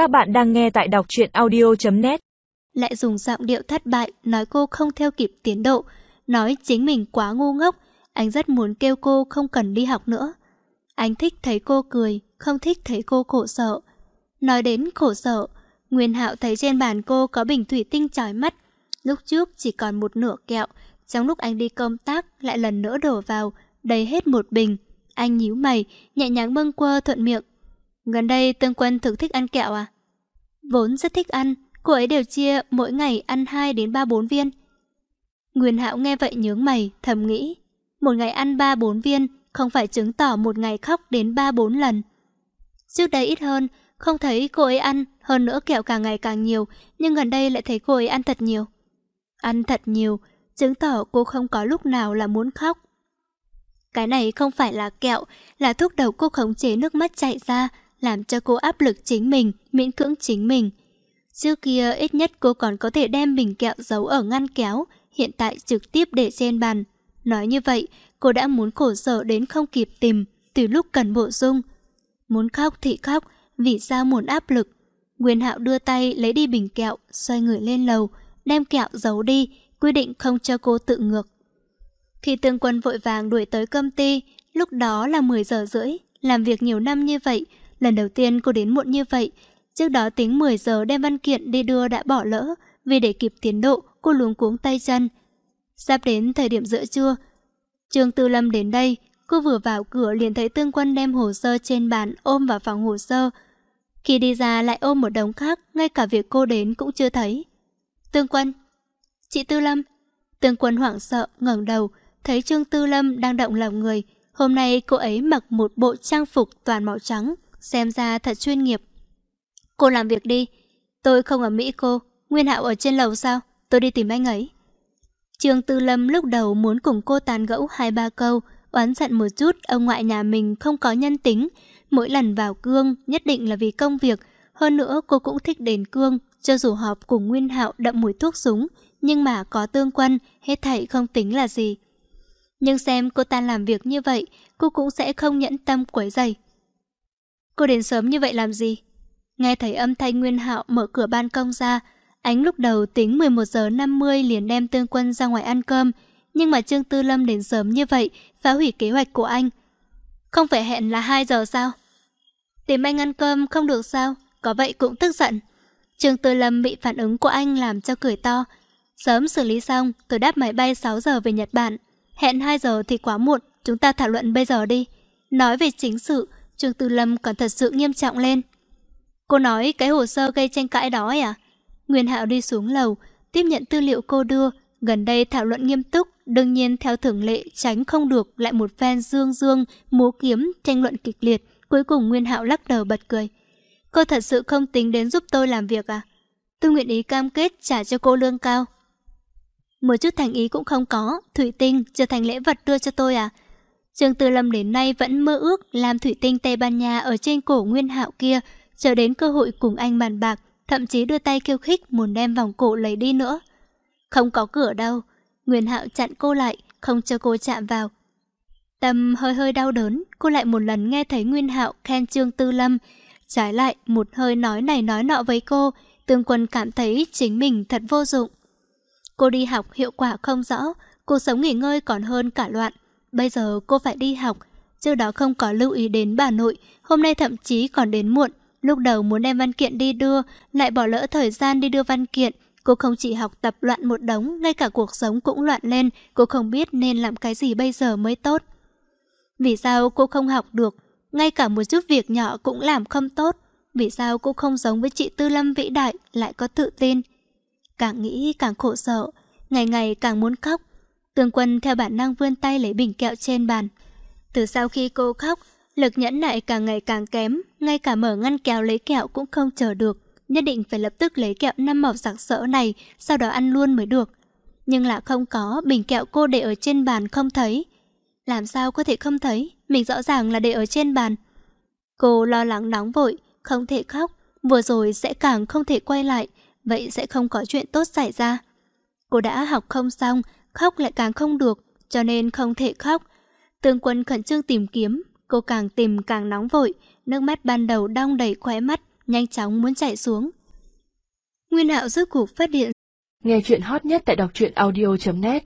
Các bạn đang nghe tại đọc truyện audio.net Lại dùng giọng điệu thất bại nói cô không theo kịp tiến độ, nói chính mình quá ngu ngốc, anh rất muốn kêu cô không cần đi học nữa. Anh thích thấy cô cười, không thích thấy cô khổ sở. Nói đến khổ sở, Nguyên Hạo thấy trên bàn cô có bình thủy tinh chói mắt. Lúc trước chỉ còn một nửa kẹo, trong lúc anh đi công tác lại lần nữa đổ vào, đầy hết một bình. Anh nhíu mày, nhẹ nhàng bâng quơ thuận miệng. Gần đây Tương Quân thực thích ăn kẹo à? Vốn rất thích ăn, cô ấy đều chia mỗi ngày ăn 2 đến 3-4 viên. Nguyên Hạo nghe vậy nhướng mày, thầm nghĩ. Một ngày ăn 3-4 viên, không phải chứng tỏ một ngày khóc đến 3-4 lần. Trước đây ít hơn, không thấy cô ấy ăn, hơn nữa kẹo càng ngày càng nhiều, nhưng gần đây lại thấy cô ấy ăn thật nhiều. Ăn thật nhiều, chứng tỏ cô không có lúc nào là muốn khóc. Cái này không phải là kẹo, là thuốc đầu cô khống chế nước mắt chạy ra, làm cho cô áp lực chính mình, miễn cưỡng chính mình. Trước kia ít nhất cô còn có thể đem bình kẹo giấu ở ngăn kéo, hiện tại trực tiếp để trên bàn. Nói như vậy, cô đã muốn khổ sở đến không kịp tìm, từ lúc cần bổ sung. Muốn khóc thì khóc, vì sao muốn áp lực? Nguyên Hạo đưa tay lấy đi bình kẹo, xoay người lên lầu, đem kẹo giấu đi, quy định không cho cô tự ngược. Khi tương quân vội vàng đuổi tới công ty, lúc đó là 10 giờ rưỡi, làm việc nhiều năm như vậy, lần đầu tiên cô đến muộn như vậy. Trước đó tính 10 giờ đem văn kiện đi đưa đã bỏ lỡ, vì để kịp tiến độ, cô luống cuống tay chân. Sắp đến thời điểm giữa trưa, Trương Tư Lâm đến đây, cô vừa vào cửa liền thấy tương quân đem hồ sơ trên bàn ôm vào phòng hồ sơ. Khi đi ra lại ôm một đống khác, ngay cả việc cô đến cũng chưa thấy. Tương quân, chị Tư Lâm. Tương quân hoảng sợ, ngẩng đầu, thấy Trương Tư Lâm đang động lòng người. Hôm nay cô ấy mặc một bộ trang phục toàn màu trắng, xem ra thật chuyên nghiệp. Cô làm việc đi. Tôi không ở Mỹ cô. Nguyên Hạo ở trên lầu sao? Tôi đi tìm anh ấy. Trương Tư Lâm lúc đầu muốn cùng cô tàn gẫu hai ba câu, oán giận một chút ông ngoại nhà mình không có nhân tính. Mỗi lần vào cương nhất định là vì công việc. Hơn nữa cô cũng thích đến cương, cho dù họp cùng Nguyên Hạo đậm mùi thuốc súng, nhưng mà có tương quân, hết thảy không tính là gì. Nhưng xem cô ta làm việc như vậy, cô cũng sẽ không nhẫn tâm quấy rầy Cô đến sớm như vậy làm gì? Nghe thấy âm thanh Nguyên Hạo mở cửa ban công ra, ánh lúc đầu tính 11 giờ 50 liền đem tương quân ra ngoài ăn cơm, nhưng mà Trương Tư Lâm đến sớm như vậy, phá hủy kế hoạch của anh. Không phải hẹn là 2 giờ sao? Tìm anh ăn cơm không được sao? Có vậy cũng tức giận. Trương Tư Lâm bị phản ứng của anh làm cho cười to. Sớm xử lý xong, tôi đáp máy bay 6 giờ về Nhật Bản. Hẹn 2 giờ thì quá muộn, chúng ta thảo luận bây giờ đi. Nói về chính sự, Trương Tư Lâm còn thật sự nghiêm trọng lên. Cô nói cái hồ sơ gây tranh cãi đó à? Nguyên Hạo đi xuống lầu, tiếp nhận tư liệu cô đưa. Gần đây thảo luận nghiêm túc, đương nhiên theo thường lệ tránh không được lại một phen dương dương, múa kiếm, tranh luận kịch liệt. Cuối cùng Nguyên Hạo lắc đầu bật cười. Cô thật sự không tính đến giúp tôi làm việc à? Tôi nguyện ý cam kết trả cho cô lương cao. Một chút thành ý cũng không có, thủy tinh trở thành lễ vật đưa cho tôi à? Trương Tư Lâm đến nay vẫn mơ ước làm thủy tinh Tây Ban Nha ở trên cổ Nguyên Hạo kia, chờ đến cơ hội cùng anh bàn bạc, thậm chí đưa tay kêu khích muốn đem vòng cổ lấy đi nữa. Không có cửa đâu, Nguyên Hạo chặn cô lại, không cho cô chạm vào. Tâm hơi hơi đau đớn, cô lại một lần nghe thấy Nguyên Hạo khen Trương Tư Lâm, trái lại một hơi nói này nói nọ với cô, Tương Quân cảm thấy chính mình thật vô dụng. Cô đi học hiệu quả không rõ, cuộc sống nghỉ ngơi còn hơn cả loạn. Bây giờ cô phải đi học, trước đó không có lưu ý đến bà nội, hôm nay thậm chí còn đến muộn. Lúc đầu muốn đem văn kiện đi đưa, lại bỏ lỡ thời gian đi đưa văn kiện. Cô không chỉ học tập loạn một đống, ngay cả cuộc sống cũng loạn lên, cô không biết nên làm cái gì bây giờ mới tốt. Vì sao cô không học được, ngay cả một chút việc nhỏ cũng làm không tốt? Vì sao cô không giống với chị Tư Lâm vĩ đại, lại có tự tin? Càng nghĩ càng khổ sở, ngày ngày càng muốn khóc. Tương quân theo bản năng vươn tay lấy bình kẹo trên bàn. Từ sau khi cô khóc, lực nhẫn nại càng ngày càng kém, ngay cả mở ngăn kéo lấy kẹo cũng không chờ được. Nhất định phải lập tức lấy kẹo năm màu sặc sỡ này, sau đó ăn luôn mới được. Nhưng là không có, bình kẹo cô để ở trên bàn không thấy. Làm sao có thể không thấy, mình rõ ràng là để ở trên bàn. Cô lo lắng nóng vội, không thể khóc, vừa rồi sẽ càng không thể quay lại, vậy sẽ không có chuyện tốt xảy ra. Cô đã học không xong, khóc lại càng không được, cho nên không thể khóc. Tương quân khẩn trương tìm kiếm, cô càng tìm càng nóng vội, nước mắt ban đầu đong đầy khóe mắt, nhanh chóng muốn chạy xuống. Nguyên Hạo rốt cuộc phát điện. Nghe chuyện hot nhất tại đọc truyện audio.net